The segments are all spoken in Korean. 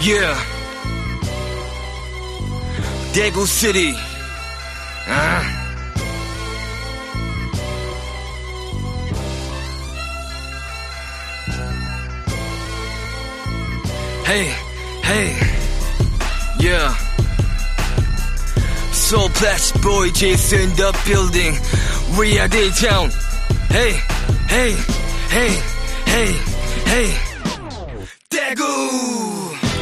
Yeah. Daegu City. Huh? Hey, hey. Yeah. Soul Blast Boy Jason the building. We are the town. Hey, hey, hey, hey, hey. Daegu!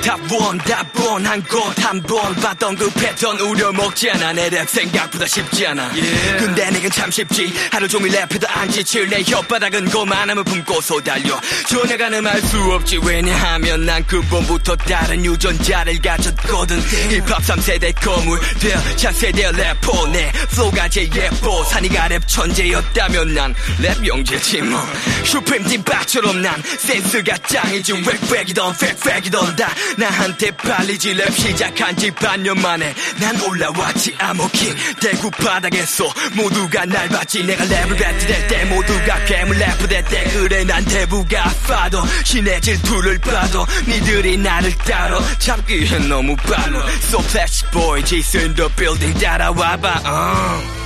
답원 답원 한 곳 한 번 봤던 그 패턴 우려먹지 않아. 내 랩 생각보다 쉽지 않아. Yeah. 근데 내겐 참 쉽지. 하루 종일 랩해도 안 지칠 내 혓바닥은 고만함을 품고서 달려. 전혀가는 알수 없지. 왜냐하면 난 근본부터 다른 유전자를 가졌거든. 힙합 3세대 거물 되어 차세대 래퍼. 내 플로가 제일 예뻐. 산이가 랩 천재였다면 난랩 용재지 뭐 슈프림 딘바처럼 난 센스가 짱이지. 웩웩이던 팩팩이던 다 나한테 팔리지 랩 시작한 지 반년 만에 난 올라왔지 아모킹 대구 바닥에서 모두가 날 봤지. 내가 랩을 뱉을 때 모두가 괴물 래프 될때. 그래 난 대부가 파도 신의 질투를 봐도 니들이 나를 따로 잡기엔 너무 빨라 So flash boy in the building 따라와봐 어.